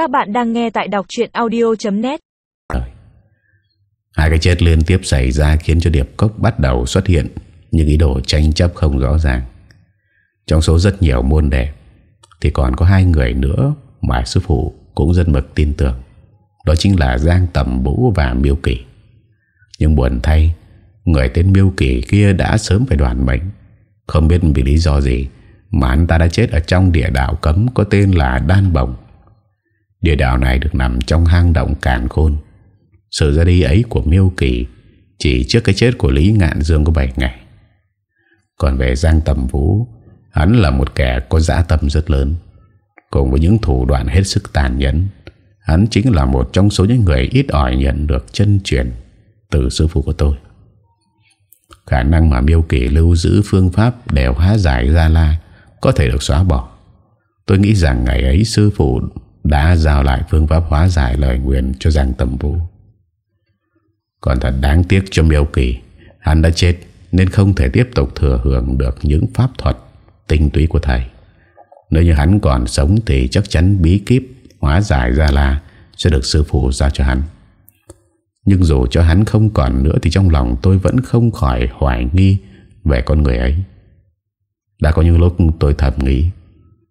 Các bạn đang nghe tại đọc chuyện audio.net Hai cái chết liên tiếp xảy ra khiến cho Điệp Cốc bắt đầu xuất hiện những ý đồ tranh chấp không rõ ràng. Trong số rất nhiều môn đề thì còn có hai người nữa mà sư phụ cũng rất mực tin tưởng. Đó chính là Giang Tầm Vũ và Miêu Kỳ. Nhưng buồn thay, người tên Miêu Kỳ kia đã sớm phải đoàn mệnh. Không biết vì lý do gì mà anh ta đã chết ở trong địa đạo cấm có tên là Đan Bồng. Địa đạo này được nằm trong hang động càn khôn. Sự ra đi ấy của Miêu Kỳ chỉ trước cái chết của Lý Ngạn Dương có 7 ngày. Còn về Giang Tầm Vũ, hắn là một kẻ có dã tâm rất lớn. Cùng với những thủ đoạn hết sức tàn nhẫn, hắn chính là một trong số những người ít ỏi nhận được chân truyền từ sư phụ của tôi. Khả năng mà Miêu Kỳ lưu giữ phương pháp đều hóa giải Gia La có thể được xóa bỏ. Tôi nghĩ rằng ngày ấy sư phụ đã giao lại phương pháp hóa giải lời nguyện cho Giang Tầm Vũ. Còn thật đáng tiếc cho Miêu Kỳ, hắn đã chết nên không thể tiếp tục thừa hưởng được những pháp thuật tinh túy của thầy. Nếu như hắn còn sống thì chắc chắn bí kíp hóa giải ra là sẽ được sư phụ giao cho hắn. Nhưng dù cho hắn không còn nữa thì trong lòng tôi vẫn không khỏi hoài nghi về con người ấy. Đã có những lúc tôi thầm nghĩ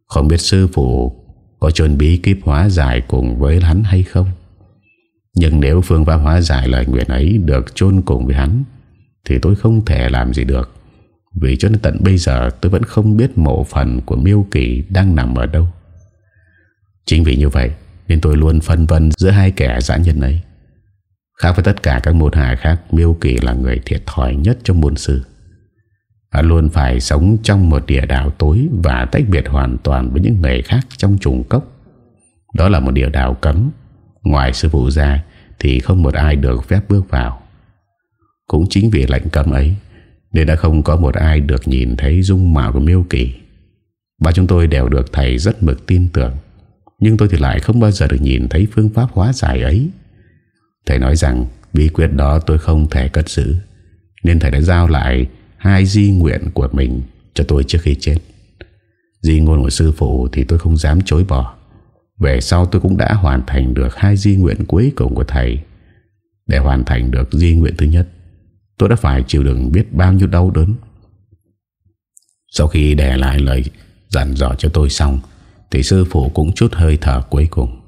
Không biết sư phụ có chôn bí kíp hóa giải cùng với hắn hay không? Nhưng nếu phương pháp hóa giải lời nguyện ấy Được chôn cùng với hắn, Thì tôi không thể làm gì được. Vì cho đến tận bây giờ Tôi vẫn không biết mộ phần của miêu kỳ Đang nằm ở đâu. Chính vì như vậy, Nên tôi luôn phân vân giữa hai kẻ giã nhân ấy. Khác với tất cả các môn hạ khác, Miêu Kỳ là người thiệt thòi nhất trong môn sư. Hắn luôn phải sống trong một địa đảo tối và tách biệt hoàn toàn với những người khác trong trùng cốc. Đó là một địa đảo cấm. Ngoài sư phụ ra thì không một ai được phép bước vào. Cũng chính vì lệnh cấm ấy nên đã không có một ai được nhìn thấy dung mạo của miêu kỳ. Ba chúng tôi đều được thầy rất mực tin tưởng. Nhưng tôi thì lại không bao giờ được nhìn thấy phương pháp hóa giải ấy. Thầy nói rằng bí quyết đó tôi không thể cất giữ. Nên thầy đã giao lại hai di nguyện của mình cho tôi trước khi chết. Di ngôn của sư phụ thì tôi không dám chối bỏ. Về sau tôi cũng đã hoàn thành được hai di nguyện cuối cùng của thầy. Để hoàn thành được di nguyện thứ nhất, tôi đã phải chịu đựng biết bao nhiêu đau đớn. Sau khi để lại lời dặn dò cho tôi xong, thì sư phụ cũng chút hơi thở cuối cùng.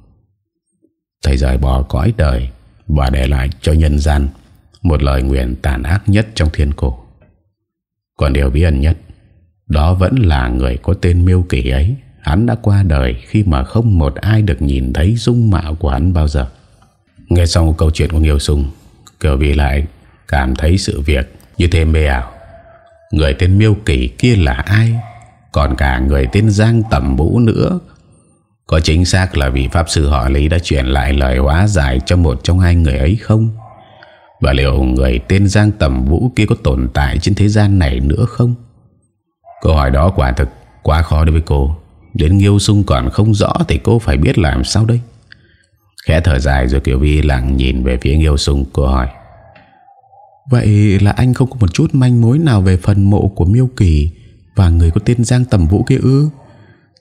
Thầy rời bỏ cõi đời và để lại cho nhân gian một lời nguyện tàn ác nhất trong thiên cổ. Còn điều bí ẩn nhất, Đó vẫn là người có tên miêu kỳ ấy. Hắn đã qua đời khi mà không một ai được nhìn thấy dung mạo của hắn bao giờ. Nghe xong câu chuyện của Nghiêu Sung Kiều Vy lại cảm thấy sự việc như thêm mê ảo. Người tên miêu kỳ kia là ai? Còn cả người tên Giang Tẩm Vũ nữa. Có chính xác là vị Pháp Sư họ Lý đã chuyển lại lời hóa giải cho một trong hai người ấy không? Và liệu người tên Giang Tầm Vũ kia có tồn tại trên thế gian này nữa không? Câu hỏi đó quả thực quá khó đối với cô. Đến Nghiêu Sung còn không rõ thì cô phải biết làm sao đây? Khẽ thở dài rồi Kiều Vi lặng nhìn về phía Nghiêu Sung cô hỏi. Vậy là anh không có một chút manh mối nào về phần mộ của Miêu Kỳ và người có tên Giang Tầm Vũ kia ư?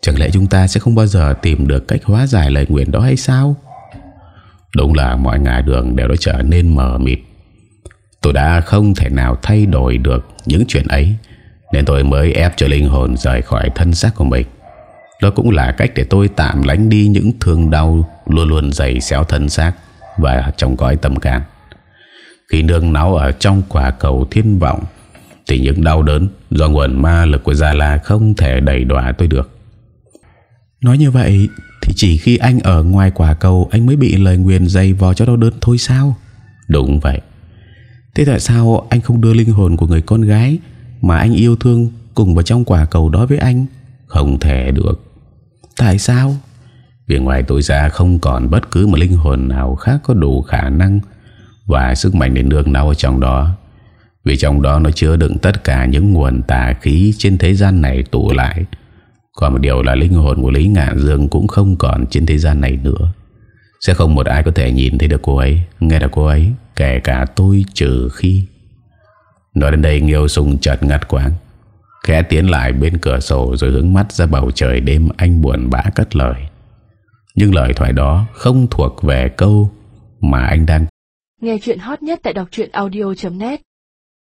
Chẳng lẽ chúng ta sẽ không bao giờ tìm được cách hóa giải lời nguyện đó hay sao? Đúng là mọi ngả đường đều đã trở nên mờ mịt Tôi đã không thể nào thay đổi được những chuyện ấy Nên tôi mới ép cho linh hồn rời khỏi thân xác của mình. Đó cũng là cách để tôi tạm lánh đi những thương đau Luôn luôn dày xéo thân xác Và trong cõi tâm can. Khi nương náu ở trong quả cầu thiên vọng Thì những đau đớn Do nguồn ma lực của Gia La Không thể đẩy đọa tôi được. Nói như vậy Thì chỉ khi anh ở ngoài quả cầu Anh mới bị lời nguyền dày vò cho đau đớn thôi sao? Đúng vậy Thế tại sao anh không đưa linh hồn của người con gái Mà anh yêu thương Cùng vào trong quả cầu đó với anh Không thể được Tại sao Vì ngoài tôi ra không còn bất cứ một linh hồn nào khác Có đủ khả năng Và sức mạnh để nương nào ở trong đó Vì trong đó nó chứa đựng tất cả những nguồn tà khí trên thế gian này tụ lại. Còn một điều là linh hồn của Lý Ngạn Dương cũng không còn trên thế gian này nữa. Sẽ không một ai có thể nhìn thấy được cô ấy, nghe được cô ấy. Kể cả tôi trừ khi Nói đến đây Nghiêu Sung chợt ngắt quáng Khẽ tiến lại bên cửa sổ Rồi hướng mắt ra bầu trời đêm Anh buồn bã cất lời Nhưng lời thoại đó không thuộc về câu mà anh đang Nghe chuyện hot nhất tại đọc audio.net